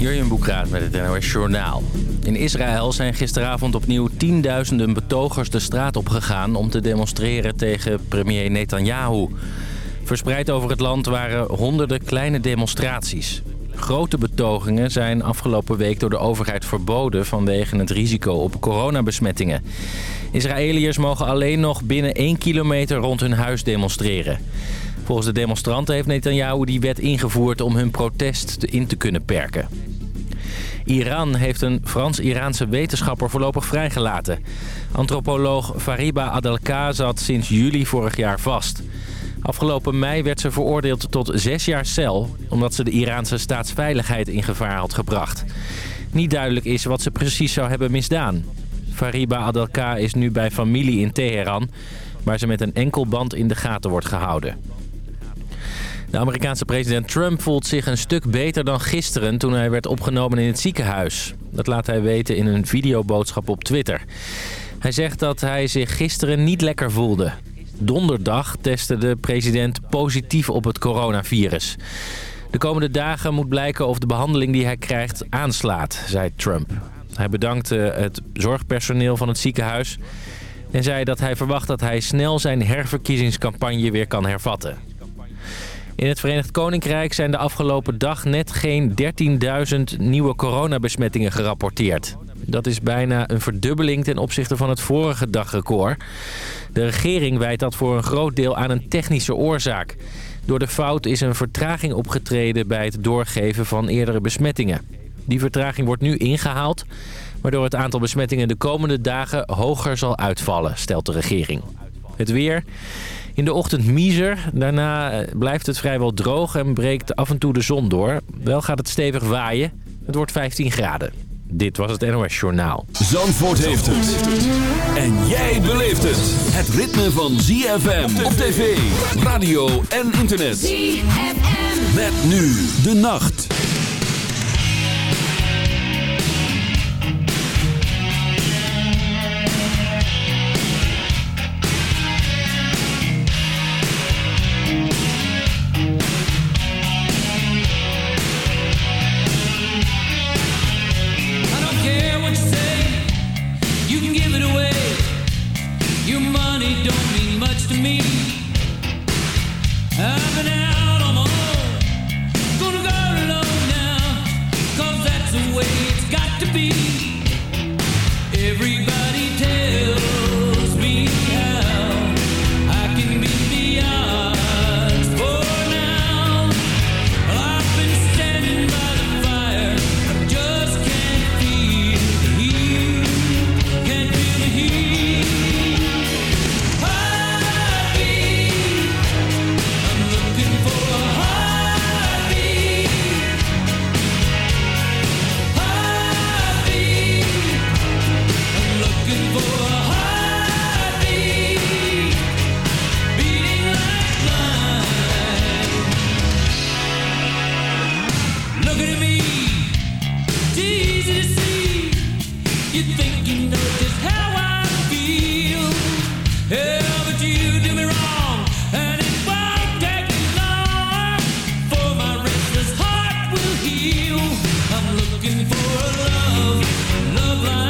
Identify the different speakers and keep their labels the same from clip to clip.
Speaker 1: Jurjen Boekraat met het NOS Journaal. In Israël zijn gisteravond opnieuw tienduizenden betogers de straat opgegaan... om te demonstreren tegen premier Netanyahu. Verspreid over het land waren honderden kleine demonstraties. Grote betogingen zijn afgelopen week door de overheid verboden... vanwege het risico op coronabesmettingen. Israëliërs mogen alleen nog binnen één kilometer rond hun huis demonstreren. Volgens de demonstranten heeft Netanyahu die wet ingevoerd om hun protest in te kunnen perken. Iran heeft een Frans-Iraanse wetenschapper voorlopig vrijgelaten. Antropoloog Fariba Adelka zat sinds juli vorig jaar vast. Afgelopen mei werd ze veroordeeld tot zes jaar cel... omdat ze de Iraanse staatsveiligheid in gevaar had gebracht. Niet duidelijk is wat ze precies zou hebben misdaan. Fariba Adelka is nu bij familie in Teheran... waar ze met een enkel band in de gaten wordt gehouden. De Amerikaanse president Trump voelt zich een stuk beter dan gisteren toen hij werd opgenomen in het ziekenhuis. Dat laat hij weten in een videoboodschap op Twitter. Hij zegt dat hij zich gisteren niet lekker voelde. Donderdag testte de president positief op het coronavirus. De komende dagen moet blijken of de behandeling die hij krijgt aanslaat, zei Trump. Hij bedankte het zorgpersoneel van het ziekenhuis... en zei dat hij verwacht dat hij snel zijn herverkiezingscampagne weer kan hervatten. In het Verenigd Koninkrijk zijn de afgelopen dag net geen 13.000 nieuwe coronabesmettingen gerapporteerd. Dat is bijna een verdubbeling ten opzichte van het vorige dagrecord. De regering wijt dat voor een groot deel aan een technische oorzaak. Door de fout is een vertraging opgetreden bij het doorgeven van eerdere besmettingen. Die vertraging wordt nu ingehaald, waardoor het aantal besmettingen de komende dagen hoger zal uitvallen, stelt de regering. Het weer... In de ochtend miezer. Daarna eh, blijft het vrijwel droog en breekt af en toe de zon door. Wel gaat het stevig waaien. Het wordt 15 graden. Dit was het NOS Journaal.
Speaker 2: Zandvoort heeft het. En jij beleeft het. Het ritme van ZFM op tv, radio en internet. ZFM. Met nu de nacht.
Speaker 3: feel. I'm
Speaker 4: looking for a
Speaker 3: love, a love like.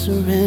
Speaker 5: surrender.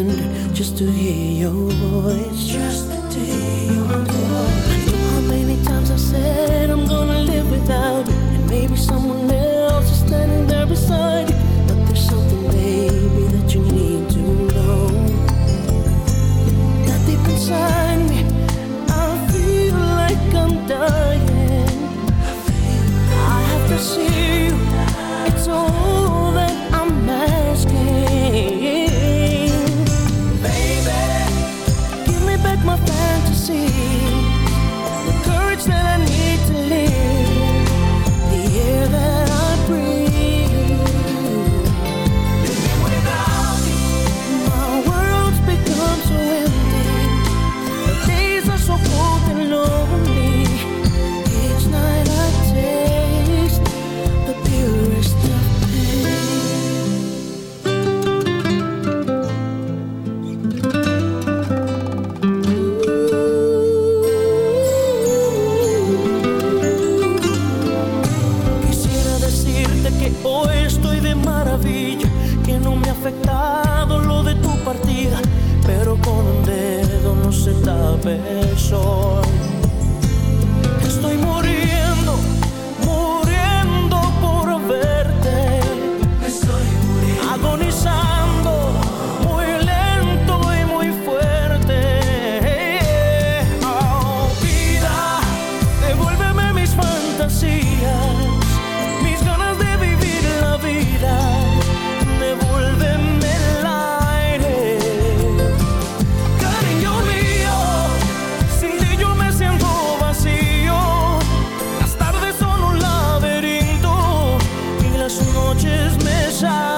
Speaker 5: miss out.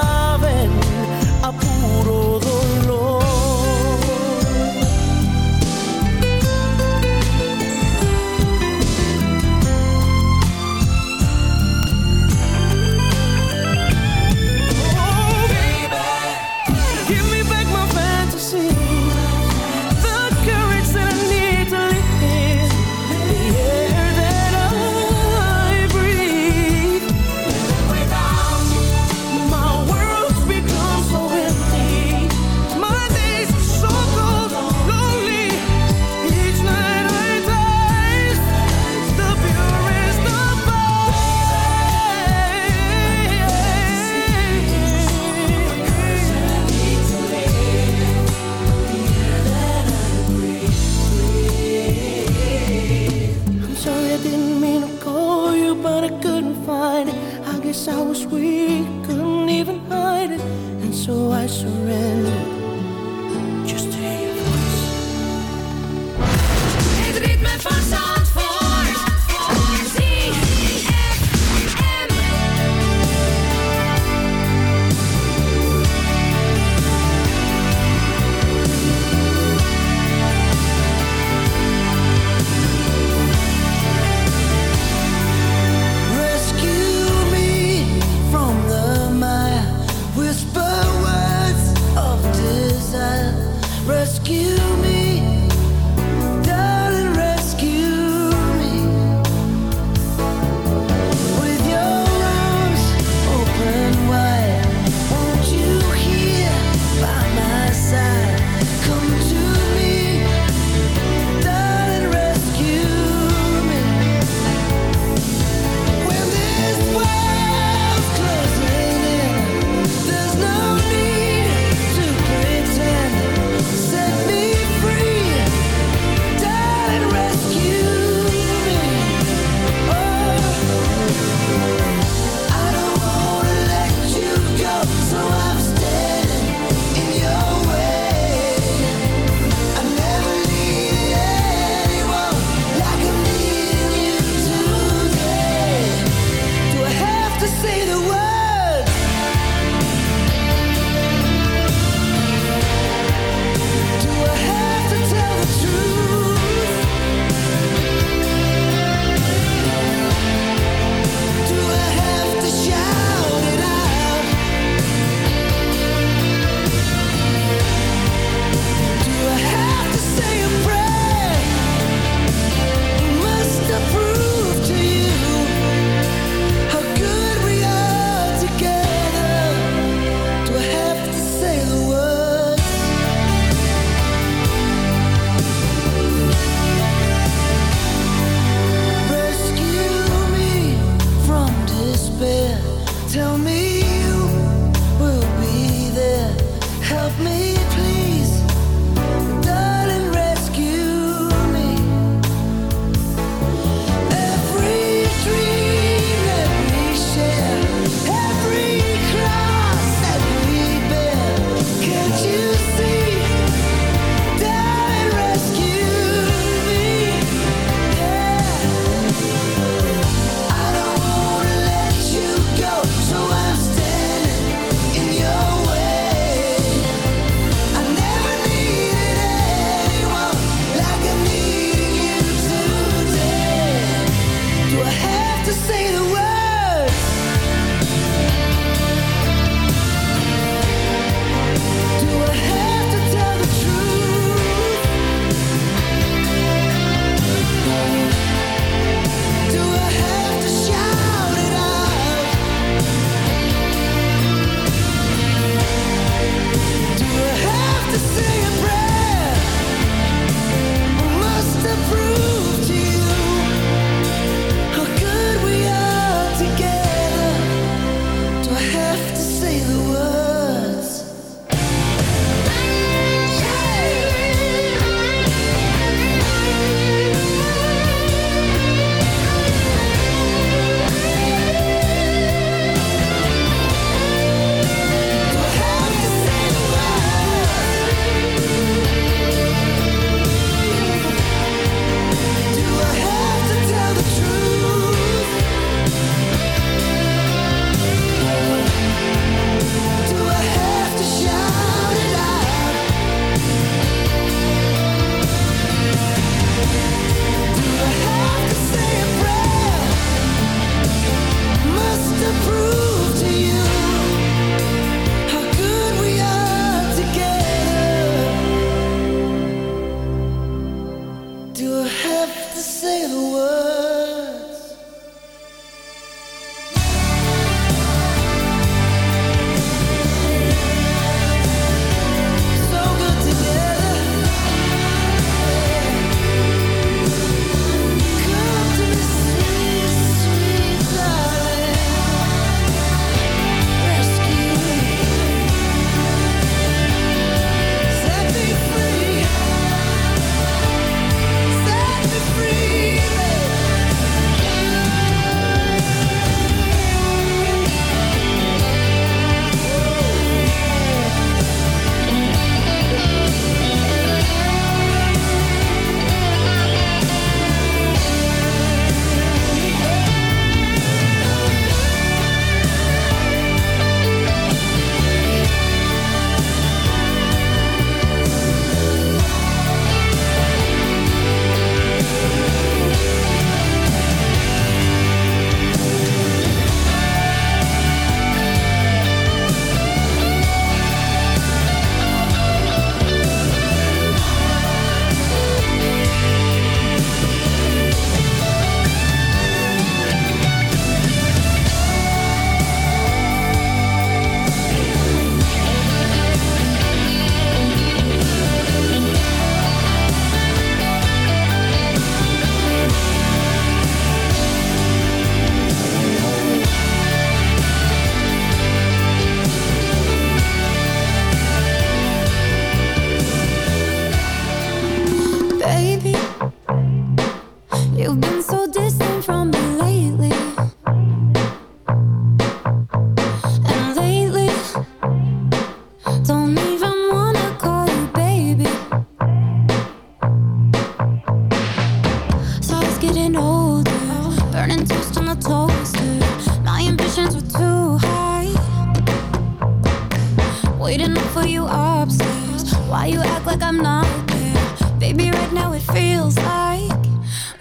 Speaker 5: like I'm not there. Baby, right now it feels like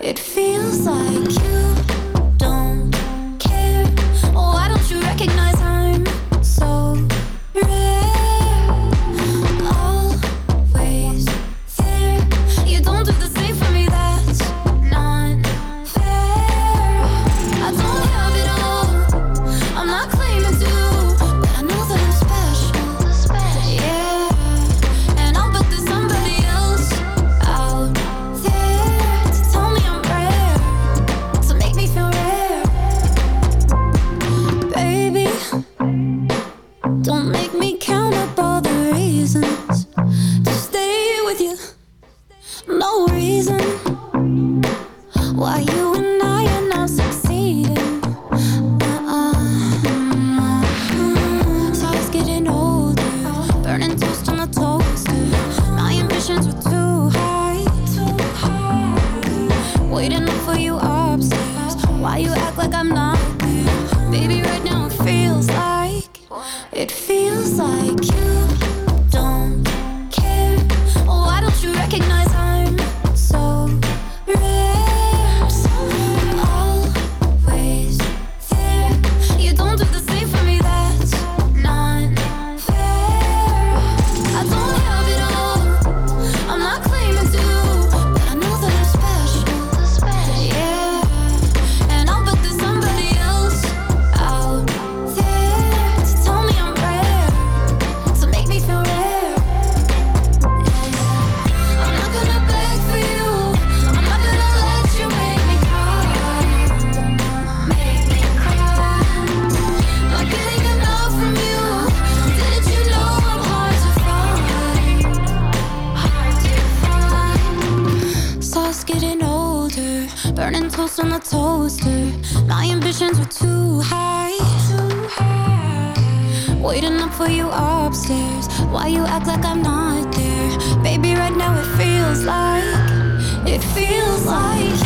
Speaker 5: It feels like you expectations were too high. Too high. Waiting up for you upstairs. Why you act like I'm not there? Baby, right now it feels like. It feels like.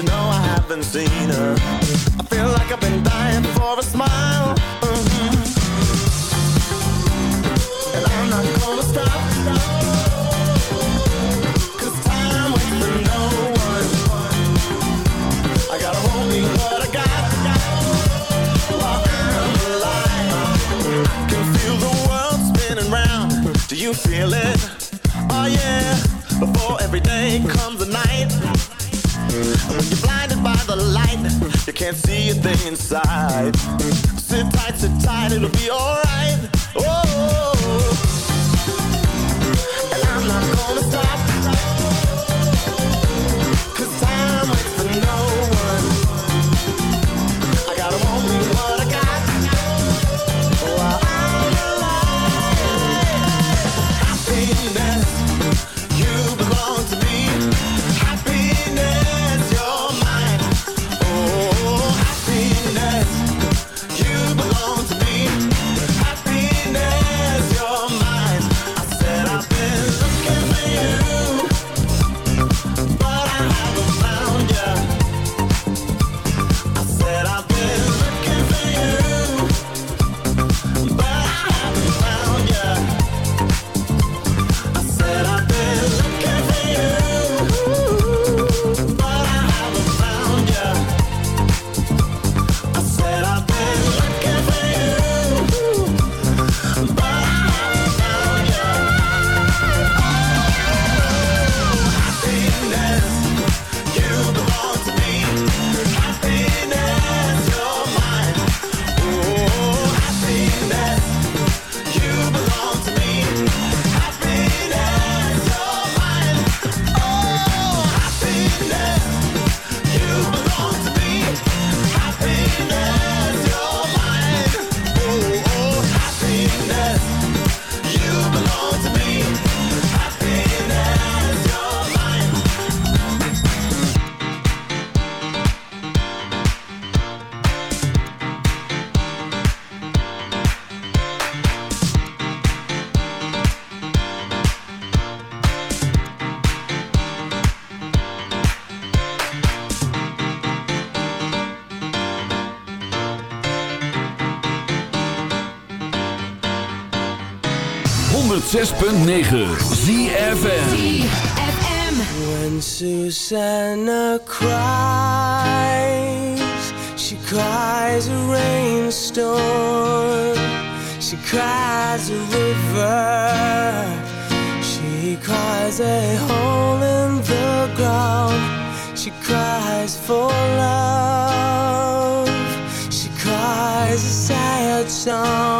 Speaker 5: You know
Speaker 3: I haven't seen her. I feel like I've been dying for a smile. mhm. And I'm not gonna stop. 'Cause time waits for no one. I gotta hold what I got. I can feel the world spinning round. Do you feel it? Oh yeah. Before every day comes you're blinded by the light, you can't see a thing inside. Sit tight, sit tight, it'll be alright.
Speaker 2: 106.9 ZFM.
Speaker 6: When Susanna cries, she cries a rainstorm. She cries a river. She cries a hole in the ground. She cries for love. She cries a sad song.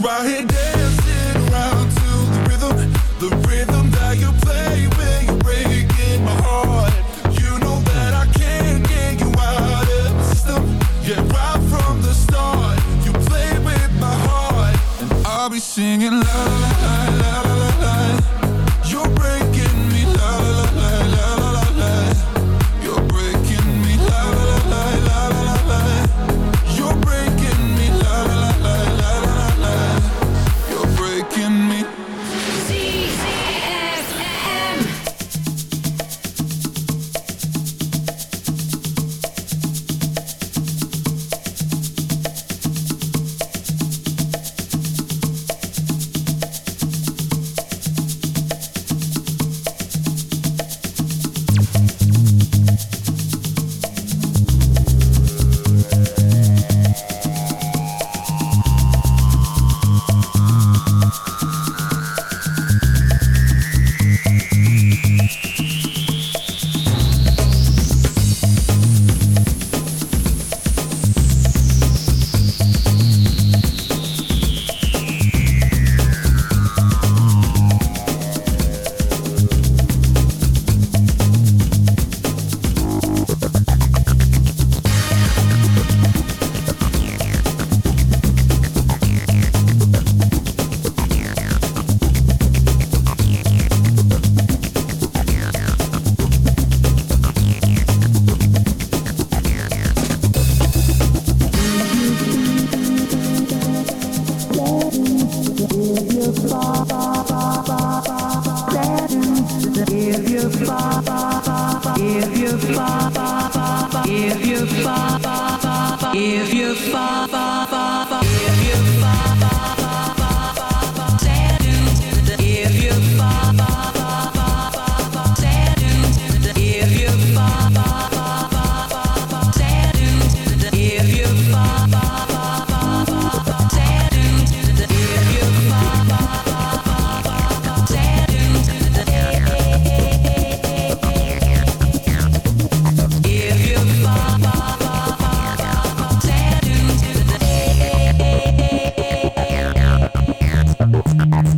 Speaker 7: right here.
Speaker 8: Podcast.